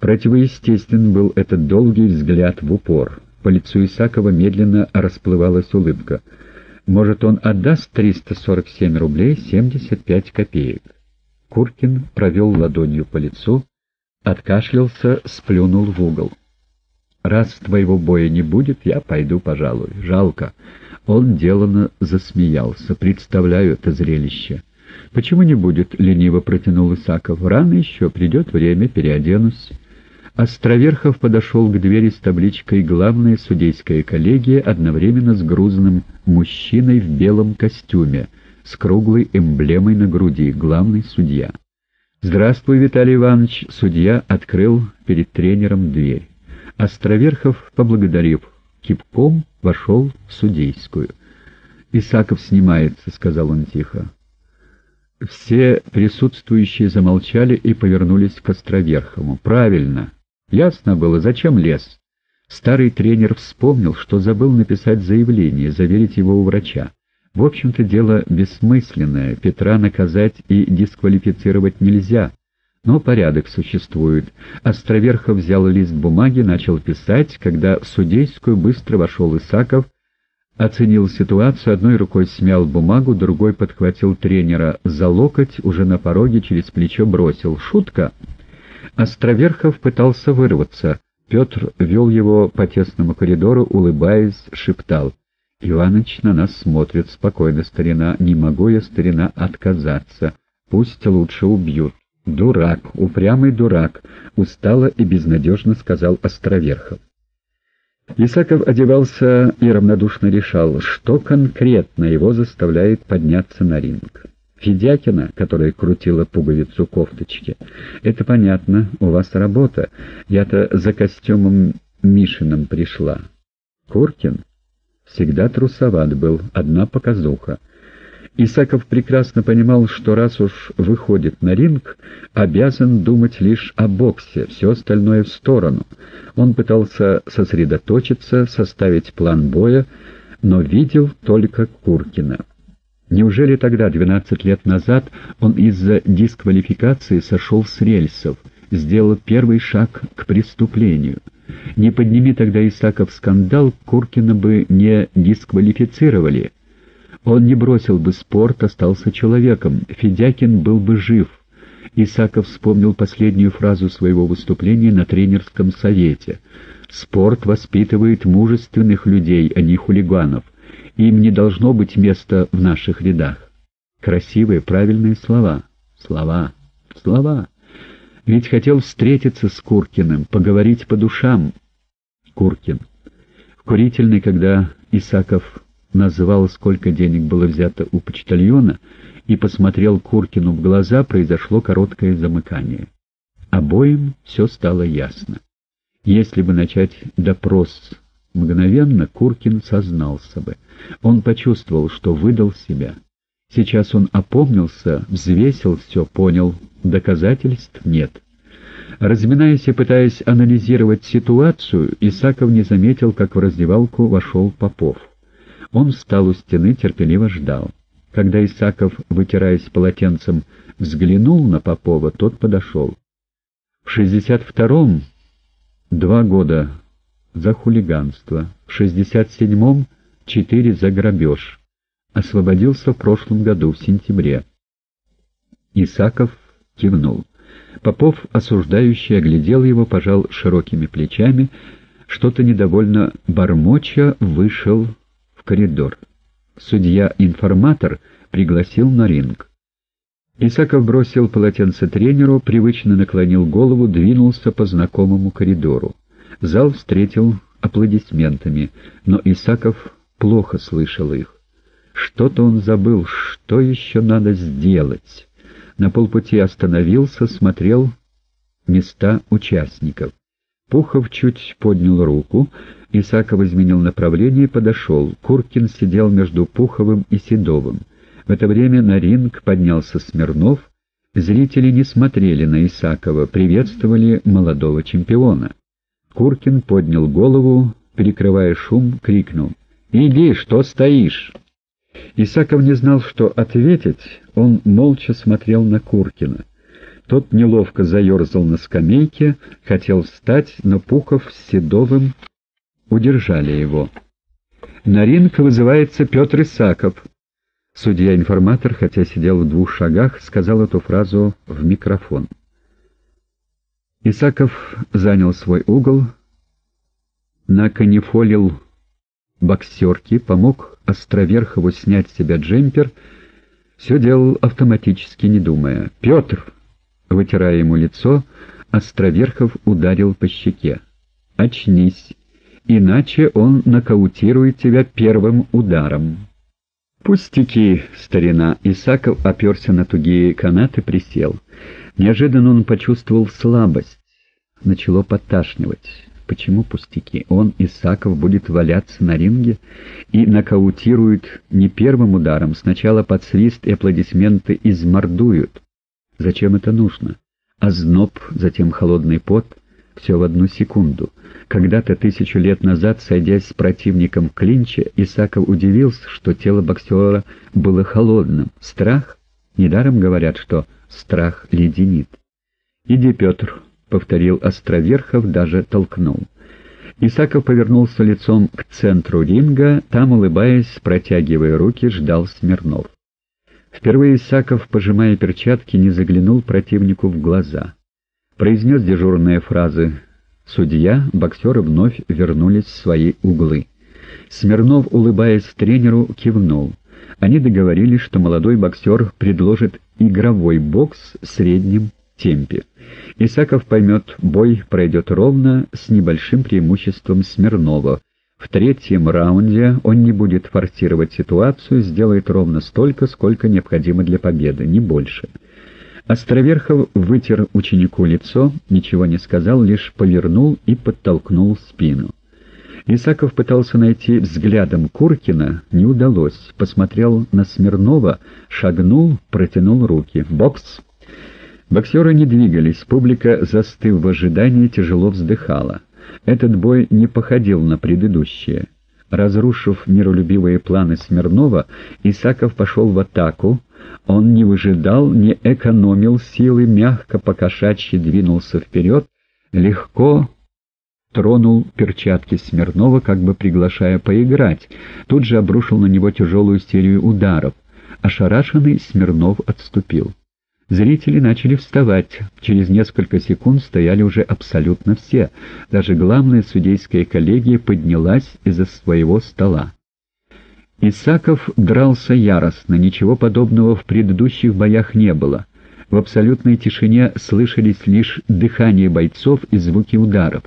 Противоестествен был этот долгий взгляд в упор. По лицу Исакова медленно расплывалась улыбка. Может, он отдаст 347 рублей 75 копеек. Куркин провел ладонью по лицу, откашлялся, сплюнул в угол. «Раз твоего боя не будет, я пойду, пожалуй. Жалко». Он деланно засмеялся. «Представляю это зрелище». «Почему не будет?» — лениво протянул Исаков. «Рано еще, придет время, переоденусь». Островерхов подошел к двери с табличкой «Главная судейская коллегия» одновременно с грузным мужчиной в белом костюме, с круглой эмблемой на груди «Главный судья». «Здравствуй, Виталий Иванович!» Судья открыл перед тренером дверь. Островерхов, поблагодарив кипком, вошел в судейскую. «Исаков снимается», — сказал он тихо. Все присутствующие замолчали и повернулись к Островерхову. «Правильно!» Ясно было, зачем лез. Старый тренер вспомнил, что забыл написать заявление, заверить его у врача. В общем-то, дело бессмысленное, Петра наказать и дисквалифицировать нельзя. Но порядок существует. Островерхов взял лист бумаги, начал писать, когда в судейскую быстро вошел Исаков, оценил ситуацию, одной рукой смял бумагу, другой подхватил тренера за локоть, уже на пороге через плечо бросил. «Шутка!» Островерхов пытался вырваться. Петр вел его по тесному коридору, улыбаясь, шептал. «Иваныч на нас смотрит спокойно, старина. Не могу я, старина, отказаться. Пусть лучше убьют». «Дурак, упрямый дурак», — устало и безнадежно сказал Островерхов. Исаков одевался и равнодушно решал, что конкретно его заставляет подняться на ринг. Федякина, которая крутила пуговицу кофточки. «Это понятно, у вас работа. Я-то за костюмом Мишиным пришла». Куркин всегда трусоват был, одна показуха. Исаков прекрасно понимал, что раз уж выходит на ринг, обязан думать лишь о боксе, все остальное в сторону. Он пытался сосредоточиться, составить план боя, но видел только Куркина. Неужели тогда, 12 лет назад, он из-за дисквалификации сошел с рельсов, сделал первый шаг к преступлению? Не подними тогда Исаков скандал, Куркина бы не дисквалифицировали. Он не бросил бы спорт, остался человеком, Федякин был бы жив. Исаков вспомнил последнюю фразу своего выступления на тренерском совете. «Спорт воспитывает мужественных людей, а не хулиганов». Им не должно быть места в наших рядах. Красивые, правильные слова. Слова. Слова. Ведь хотел встретиться с Куркиным, поговорить по душам. Куркин. В курительной, когда Исаков назвал, сколько денег было взято у почтальона, и посмотрел Куркину в глаза, произошло короткое замыкание. Обоим все стало ясно. Если бы начать допрос мгновенно, Куркин сознался бы — он почувствовал, что выдал себя. Сейчас он опомнился, взвесил все, понял, доказательств нет. Разминаясь и пытаясь анализировать ситуацию, Исаков не заметил, как в раздевалку вошел Попов. Он встал у стены, терпеливо ждал. Когда Исаков, вытираясь полотенцем, взглянул на Попова, тот подошел. В шестьдесят втором два года за хулиганство, в шестьдесят седьмом четыре за грабеж. Освободился в прошлом году, в сентябре. Исаков кивнул. Попов, осуждающий, оглядел его, пожал широкими плечами, что-то недовольно бормоча вышел в коридор. Судья-информатор пригласил на ринг. Исаков бросил полотенце тренеру, привычно наклонил голову, двинулся по знакомому коридору. Зал встретил аплодисментами, но Исаков плохо слышал их. Что-то он забыл, что еще надо сделать. На полпути остановился, смотрел места участников. Пухов чуть поднял руку, Исаков изменил направление и подошел. Куркин сидел между Пуховым и Седовым. В это время на ринг поднялся Смирнов. Зрители не смотрели на Исакова, приветствовали молодого чемпиона. Куркин поднял голову, перекрывая шум, крикнул — «Иди, что стоишь?» Исаков не знал, что ответить, он молча смотрел на Куркина. Тот неловко заерзал на скамейке, хотел встать, но Пухов с Седовым удержали его. На ринг вызывается Петр Исаков. Судья-информатор, хотя сидел в двух шагах, сказал эту фразу в микрофон. Исаков занял свой угол, наканифолил боксерки, помог Островерхову снять с себя джемпер, все делал автоматически, не думая. «Петр!» Вытирая ему лицо, Островерхов ударил по щеке. «Очнись, иначе он нокаутирует тебя первым ударом». «Пустяки, старина!» Исаков оперся на тугие канаты, присел. Неожиданно он почувствовал слабость. Начало подташнивать. Почему пустяки? Он, Исаков, будет валяться на ринге и нокаутирует не первым ударом, сначала под свист и аплодисменты измордуют. Зачем это нужно? А зноб, затем холодный пот — все в одну секунду. Когда-то тысячу лет назад, сойдясь с противником клинча, Исаков удивился, что тело боксера было холодным. Страх? Недаром говорят, что страх леденит. «Иди, Петр», — повторил Островерхов, даже толкнул. Исаков повернулся лицом к центру ринга, там, улыбаясь, протягивая руки, ждал Смирнов. Впервые Исаков, пожимая перчатки, не заглянул противнику в глаза. Произнес дежурные фразы «Судья», боксеры вновь вернулись в свои углы. Смирнов, улыбаясь тренеру, кивнул. Они договорились, что молодой боксер предложит игровой бокс в среднем темпе. Исаков поймет, бой пройдет ровно, с небольшим преимуществом Смирнова, в третьем раунде он не будет форсировать ситуацию, сделает ровно столько, сколько необходимо для победы, не больше. Островерхов вытер ученику лицо, ничего не сказал, лишь повернул и подтолкнул спину. Исаков пытался найти взглядом Куркина, не удалось. Посмотрел на Смирнова, шагнул, протянул руки. «Бокс!» Боксеры не двигались, публика, застыв в ожидании, тяжело вздыхала. Этот бой не походил на предыдущие. Разрушив миролюбивые планы Смирнова, Исаков пошел в атаку. Он не выжидал, не экономил силы, мягко покошачьи двинулся вперед, легко тронул перчатки Смирнова, как бы приглашая поиграть. Тут же обрушил на него тяжелую серию ударов. Ошарашенный Смирнов отступил. Зрители начали вставать. Через несколько секунд стояли уже абсолютно все. Даже главная судейская коллегия поднялась из-за своего стола. Исаков дрался яростно, ничего подобного в предыдущих боях не было. В абсолютной тишине слышались лишь дыхание бойцов и звуки ударов.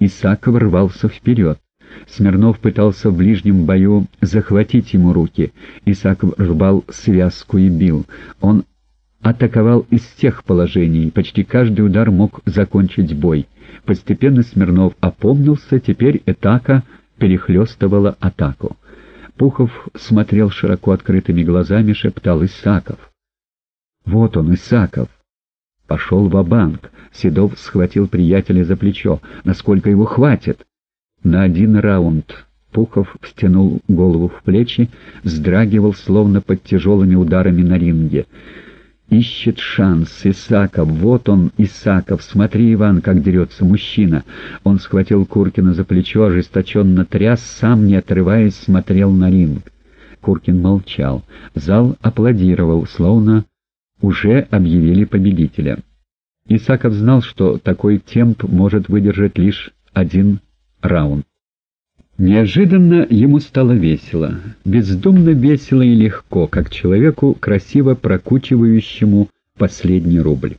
Исаков рвался вперед. Смирнов пытался в ближнем бою захватить ему руки. Исаков рвал связку и бил. Он атаковал из всех положений, почти каждый удар мог закончить бой. Постепенно Смирнов опомнился, теперь атака перехлестывала атаку. Пухов смотрел широко открытыми глазами, шептал «Исаков». «Вот он, Исаков!» Пошел ва-банк. Седов схватил приятеля за плечо. «Насколько его хватит?» «На один раунд». Пухов стянул голову в плечи, вздрагивал, словно под тяжелыми ударами на ринге. Ищет шанс. Исаков, вот он, Исаков. Смотри, Иван, как дерется мужчина. Он схватил Куркина за плечо, ожесточенно тряс, сам, не отрываясь, смотрел на ринг. Куркин молчал. Зал аплодировал, словно уже объявили победителя. Исаков знал, что такой темп может выдержать лишь один раунд. Неожиданно ему стало весело, бездумно весело и легко, как человеку, красиво прокучивающему последний рубль.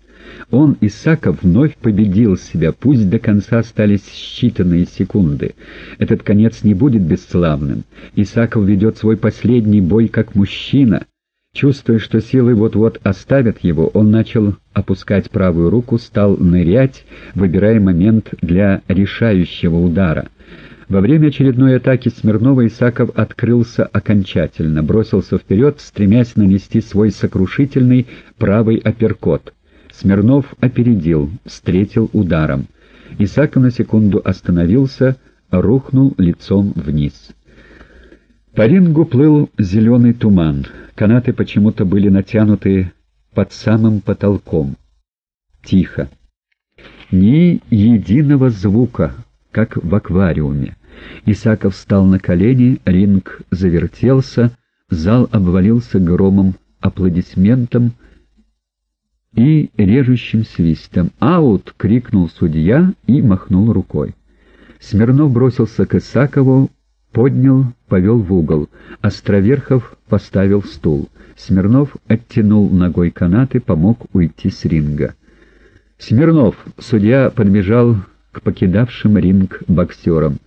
Он, Исаков, вновь победил себя, пусть до конца остались считанные секунды. Этот конец не будет бесславным. Исаков ведет свой последний бой как мужчина. Чувствуя, что силы вот-вот оставят его, он начал опускать правую руку, стал нырять, выбирая момент для решающего удара — во время очередной атаки Смирнова Исаков открылся окончательно, бросился вперед, стремясь нанести свой сокрушительный правый апперкот. Смирнов опередил, встретил ударом. Исаков на секунду остановился, рухнул лицом вниз. По рингу плыл зеленый туман. Канаты почему-то были натянуты под самым потолком. Тихо. Ни единого звука, как в аквариуме. Исаков встал на колени, ринг завертелся, зал обвалился громом, аплодисментом и режущим свистом. «Аут!» — крикнул судья и махнул рукой. Смирнов бросился к Исакову, поднял, повел в угол. Островерхов поставил стул. Смирнов оттянул ногой канаты, помог уйти с ринга. «Смирнов!» — судья подбежал к покидавшим ринг боксерам.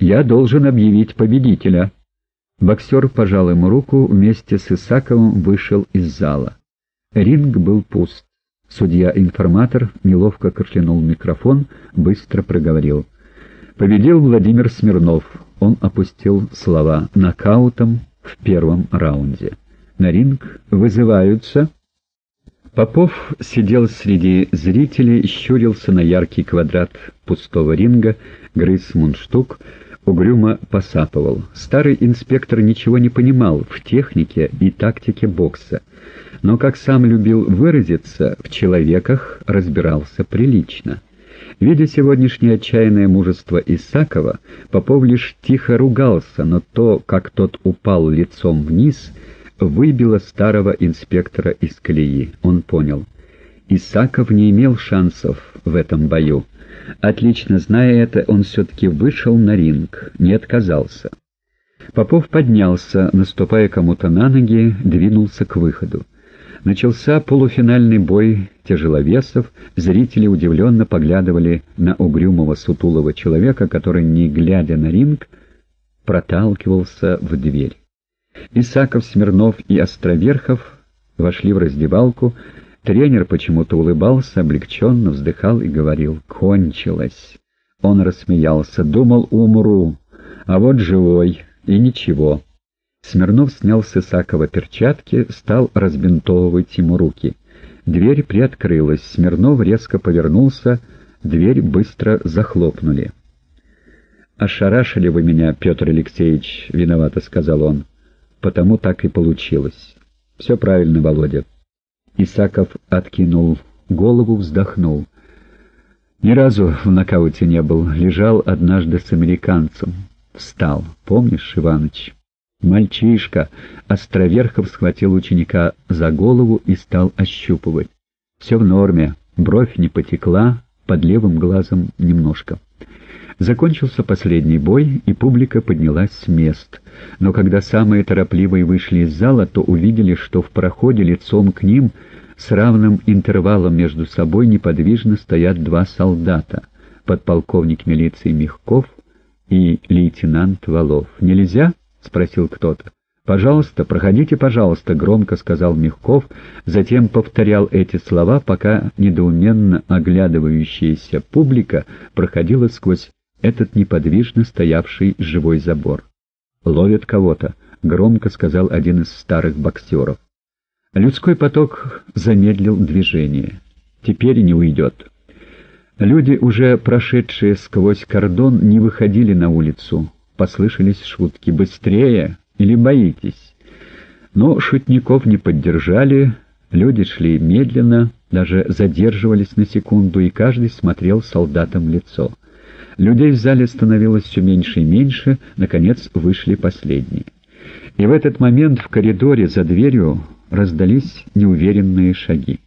«Я должен объявить победителя». Боксер пожал ему руку, вместе с Исаковым вышел из зала. Ринг был пуст. Судья-информатор неловко кашлянул микрофон, быстро проговорил. Победил Владимир Смирнов. Он опустил слова нокаутом в первом раунде. На ринг вызываются... Попов сидел среди зрителей, щурился на яркий квадрат пустого ринга, грыз мундштук, угрюмо посапывал. Старый инспектор ничего не понимал в технике и тактике бокса, но, как сам любил выразиться, в человеках разбирался прилично. Видя сегодняшнее отчаянное мужество Исакова, Попов лишь тихо ругался, но то, как тот упал лицом вниз — выбило старого инспектора из колеи. Он понял. Исаков не имел шансов в этом бою. Отлично зная это, он все-таки вышел на ринг, не отказался. Попов поднялся, наступая кому-то на ноги, двинулся к выходу. Начался полуфинальный бой тяжеловесов, зрители удивленно поглядывали на угрюмого сутулого человека, который, не глядя на ринг, проталкивался в дверь. Исаков, Смирнов и Островерхов вошли в раздевалку. Тренер почему-то улыбался, облегченно вздыхал и говорил «Кончилось». Он рассмеялся, думал «умру», а вот живой, и ничего. Смирнов снял с Исакова перчатки, стал разбинтовывать ему руки. Дверь приоткрылась, Смирнов резко повернулся, дверь быстро захлопнули. «Ошарашили вы меня, Петр Алексеевич», — виновато сказал он потому так и получилось. Все правильно, Володя. Исаков откинул голову, вздохнул. Ни разу в нокауте не был. Лежал однажды с американцем. Встал. Помнишь, Иваныч? Мальчишка. Островерхов схватил ученика за голову и стал ощупывать. Все в норме. Бровь не потекла, под левым глазом немножко. Закончился последний бой, и публика поднялась с мест. Но когда самые торопливые вышли из зала, то увидели, что в проходе лицом к ним с равным интервалом между собой неподвижно стоят два солдата, подполковник милиции Мягков и лейтенант Валов. «Нельзя?» — спросил кто-то. «Пожалуйста, проходите, пожалуйста», — громко сказал Мягков, затем повторял эти слова, пока недоуменно оглядывающаяся публика проходила сквозь этот неподвижно стоявший живой забор. «Ловят кого-то», — громко сказал один из старых боксеров. Людской поток замедлил движение. Теперь не уйдет. Люди, уже прошедшие сквозь кордон, не выходили на улицу. Послышались шутки «Быстрее!» Или «Боитесь?». Но шутников не поддержали, люди шли медленно, даже задерживались на секунду, и каждый смотрел солдатам в лицо. Людей в зале становилось все меньше и меньше, наконец вышли последние. И в этот момент в коридоре за дверью раздались неуверенные шаги.